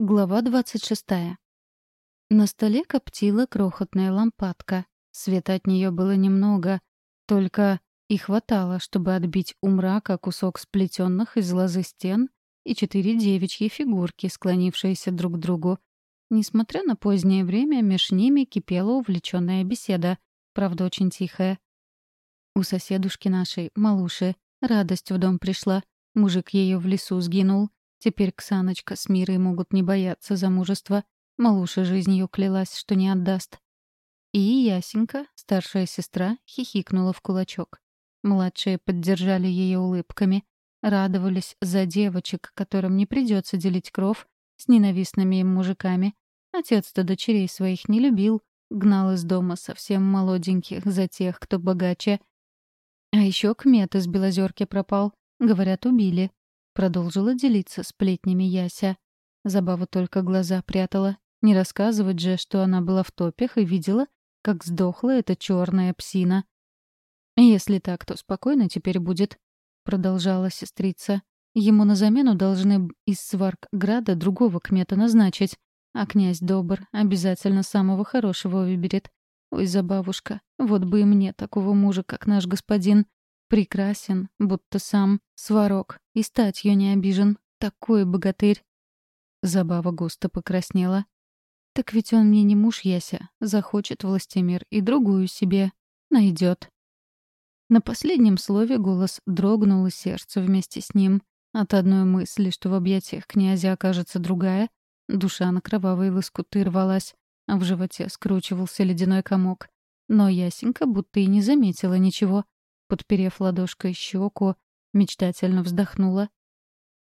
Глава 26. На столе коптила крохотная лампадка. Света от нее было немного, только и хватало, чтобы отбить у мрака кусок сплетенных из лозы стен и четыре девичьи фигурки, склонившиеся друг к другу. Несмотря на позднее время, меж ними кипела увлеченная беседа, правда, очень тихая. У соседушки нашей, малуши, радость в дом пришла. Мужик ее в лесу сгинул. Теперь Ксаночка с Мирой могут не бояться замужества. Малуша жизнью клялась, что не отдаст. И Ясенька, старшая сестра, хихикнула в кулачок. Младшие поддержали ее улыбками, радовались за девочек, которым не придется делить кров с ненавистными им мужиками. Отец-то дочерей своих не любил, гнал из дома совсем молоденьких за тех, кто богаче. А еще кмет из Белозерки пропал. Говорят, убили. Продолжила делиться сплетнями Яся. Забава только глаза прятала. Не рассказывать же, что она была в топях и видела, как сдохла эта черная псина. «Если так, то спокойно теперь будет», — продолжала сестрица. «Ему на замену должны из Сваркграда другого кмета назначить, а князь добр, обязательно самого хорошего выберет. Ой, забавушка, вот бы и мне такого мужа, как наш господин. Прекрасен, будто сам сварок, и статью не обижен. Такой богатырь». Забава густо покраснела. «Так ведь он мне не муж Яся. Захочет властемир и другую себе. найдет. На последнем слове голос дрогнул, и сердце вместе с ним. От одной мысли, что в объятиях князя окажется другая, душа на кровавые лоскуты рвалась, а в животе скручивался ледяной комок. Но Ясенька будто и не заметила ничего. Подперев ладошкой щеку, мечтательно вздохнула.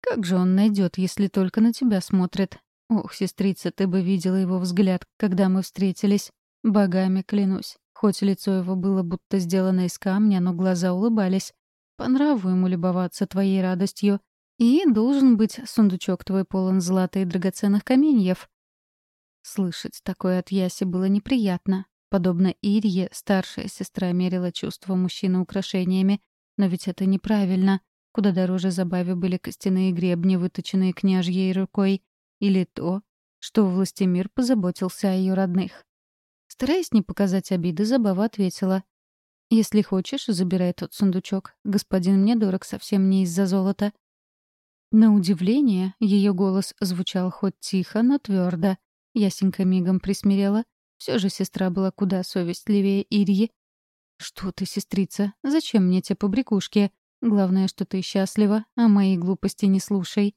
«Как же он найдет, если только на тебя смотрит? Ох, сестрица, ты бы видела его взгляд, когда мы встретились. Богами клянусь. Хоть лицо его было будто сделано из камня, но глаза улыбались. По нраву ему любоваться твоей радостью. И должен быть сундучок твой полон злата и драгоценных каменьев. Слышать такое от Яси было неприятно. Подобно Ирье, старшая сестра мерила чувства мужчины украшениями. Но ведь это неправильно. Куда дороже забаве были костяные гребни, выточенные княжьей рукой. Или то, что властемир позаботился о ее родных. Стараясь не показать обиды, Забава ответила. «Если хочешь, забирай тот сундучок. Господин мне дорог совсем не из-за золота». На удивление, ее голос звучал хоть тихо, но твердо. Ясенька мигом присмирела. Все же сестра была куда совестливее Ирьи. «Что ты, сестрица? Зачем мне те побрякушки? Главное, что ты счастлива, а мои глупости не слушай».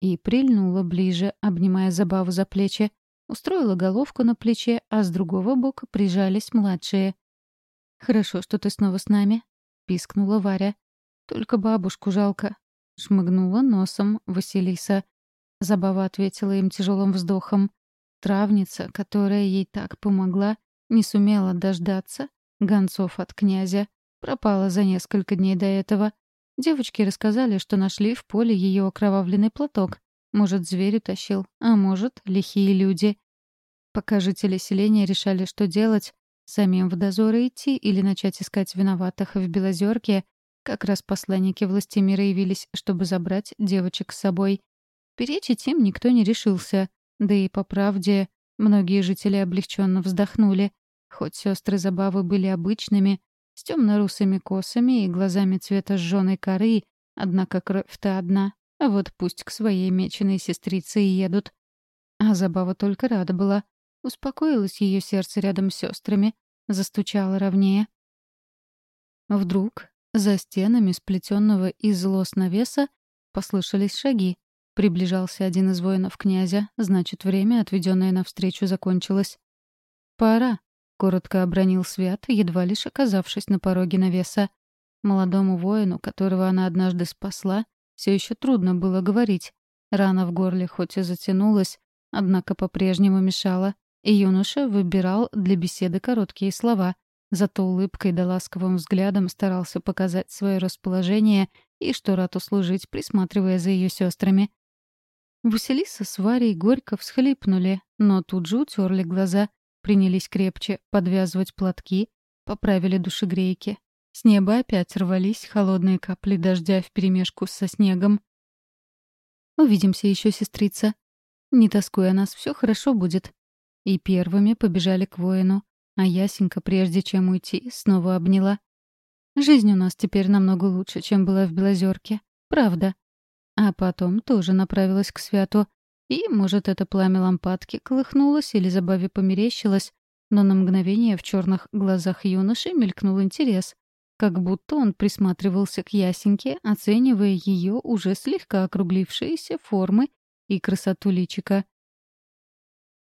И прильнула ближе, обнимая Забаву за плечи. Устроила головку на плече, а с другого бока прижались младшие. «Хорошо, что ты снова с нами», — пискнула Варя. «Только бабушку жалко», — шмыгнула носом Василиса. Забава ответила им тяжелым вздохом. Травница, которая ей так помогла, не сумела дождаться гонцов от князя. Пропала за несколько дней до этого. Девочки рассказали, что нашли в поле ее окровавленный платок, может, зверь утащил, а может, лихие люди. Пока жители селения решали, что делать, самим в дозоры идти или начать искать виноватых в Белозерке, как раз посланники власти мира явились, чтобы забрать девочек с собой. Перечить им никто не решился, да и, по правде, многие жители облегченно вздохнули. Хоть сестры забавы были обычными, с темно-русыми косами и глазами цвета сжёной коры, однако кровь-то одна, а вот пусть к своей меченой сестрице и едут. А Забава только рада была. Успокоилось ее сердце рядом с сестрами, застучало ровнее. Вдруг за стенами сплетенного из лос навеса послышались шаги. Приближался один из воинов князя, значит, время, отведенное навстречу, закончилось. «Пора», — коротко обронил Свят, едва лишь оказавшись на пороге навеса. Молодому воину, которого она однажды спасла, все еще трудно было говорить. Рана в горле хоть и затянулась, однако по-прежнему мешала, и юноша выбирал для беседы короткие слова, зато улыбкой да ласковым взглядом старался показать свое расположение и что рад услужить, присматривая за ее сестрами. Василиса с Варей горько всхлипнули, но тут же утерли глаза, принялись крепче подвязывать платки, поправили душегрейки. С неба опять рвались холодные капли дождя вперемешку со снегом. «Увидимся еще, сестрица», Не тоскуй о нас, все хорошо будет». И первыми побежали к воину. А Ясенька, прежде чем уйти, снова обняла. «Жизнь у нас теперь намного лучше, чем была в Белозерке. Правда». А потом тоже направилась к святу. И, может, это пламя лампадки колыхнулось или забаве померещилось, но на мгновение в черных глазах юноши мелькнул интерес, как будто он присматривался к Ясеньке, оценивая ее уже слегка округлившиеся формы и красоту личика.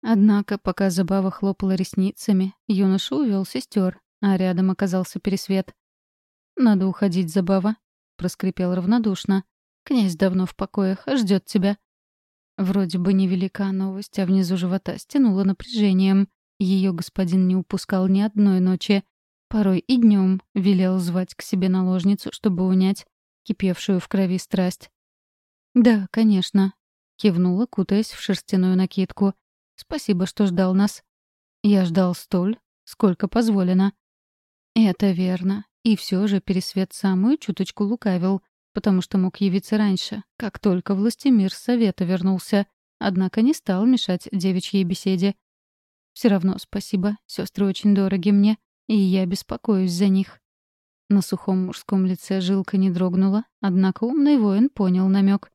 Однако, пока Забава хлопала ресницами, юноша увел сестер, а рядом оказался Пересвет. «Надо уходить, Забава», — проскрипел равнодушно. «Князь давно в покоях, ждет тебя». Вроде бы невелика новость, а внизу живота стянула напряжением. Ее господин не упускал ни одной ночи. Порой и днем велел звать к себе наложницу, чтобы унять кипевшую в крови страсть. «Да, конечно», — кивнула, кутаясь в шерстяную накидку. «Спасибо, что ждал нас». «Я ждал столь, сколько позволено». «Это верно. И все же Пересвет самую чуточку лукавил, потому что мог явиться раньше, как только властемир с совета вернулся, однако не стал мешать девичьей беседе. Все равно спасибо, сестры очень дороги мне, и я беспокоюсь за них». На сухом мужском лице жилка не дрогнула, однако умный воин понял намек.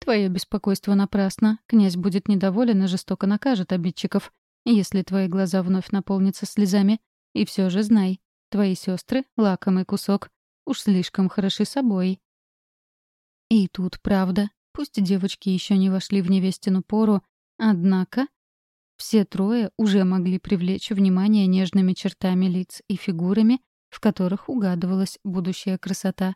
«Твое беспокойство напрасно. Князь будет недоволен и жестоко накажет обидчиков, если твои глаза вновь наполнятся слезами. И все же знай, твои сестры — лакомый кусок. Уж слишком хороши собой». И тут правда. Пусть девочки еще не вошли в невестину пору, однако все трое уже могли привлечь внимание нежными чертами лиц и фигурами, в которых угадывалась будущая красота.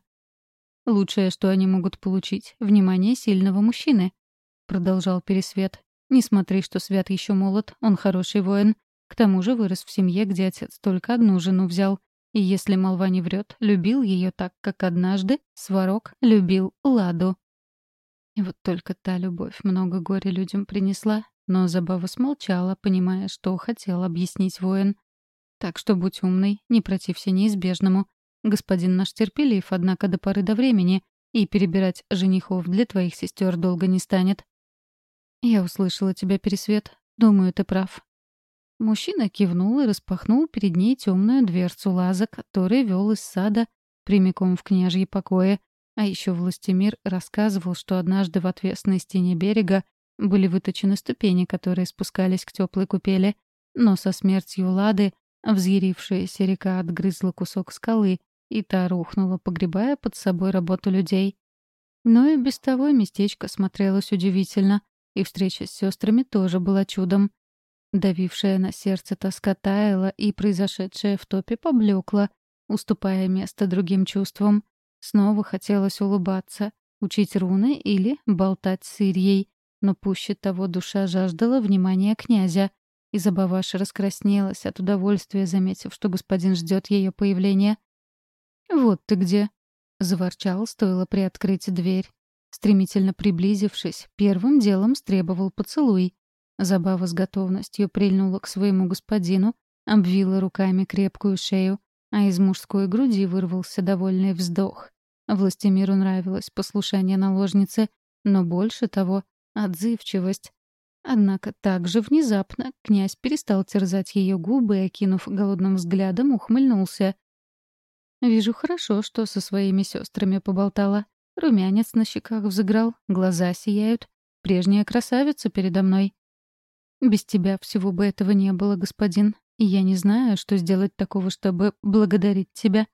«Лучшее, что они могут получить — внимание сильного мужчины», — продолжал Пересвет. «Не смотри, что Свят еще молод, он хороший воин. К тому же вырос в семье, где отец только одну жену взял. И если молва не врет, любил ее так, как однажды Сварог любил Ладу». И вот только та любовь много горя людям принесла, но Забава смолчала, понимая, что хотел объяснить воин. «Так что будь умный, не протився неизбежному. Господин наш терпелив, однако до поры до времени, и перебирать женихов для твоих сестер долго не станет». «Я услышала тебя, Пересвет. Думаю, ты прав». Мужчина кивнул и распахнул перед ней темную дверцу лаза, который вел из сада прямиком в княжье покое. А еще Властимир рассказывал, что однажды в отвесной стене берега были выточены ступени, которые спускались к теплой купели, но со смертью Лады взъярившаяся река отгрызла кусок скалы, и та рухнула, погребая под собой работу людей. Но и без того местечко смотрелось удивительно, и встреча с сестрами тоже была чудом. Давившая на сердце тоска таяла, и произошедшее в топе поблекло, уступая место другим чувствам. Снова хотелось улыбаться, учить руны или болтать с Ирьей, но пуще того душа жаждала внимания князя. И Забаваша раскраснелась от удовольствия, заметив, что господин ждет ее появления. «Вот ты где!» — заворчал, стоило приоткрыть дверь. Стремительно приблизившись, первым делом стребовал поцелуй. Забава с готовностью прильнула к своему господину, обвила руками крепкую шею, а из мужской груди вырвался довольный вздох. Властемиру нравилось послушание наложницы, но больше того отзывчивость. Однако так же внезапно князь перестал терзать ее губы и, окинув голодным взглядом, ухмыльнулся. «Вижу хорошо, что со своими сестрами поболтала. Румянец на щеках взыграл, глаза сияют. Прежняя красавица передо мной. Без тебя всего бы этого не было, господин. И я не знаю, что сделать такого, чтобы благодарить тебя».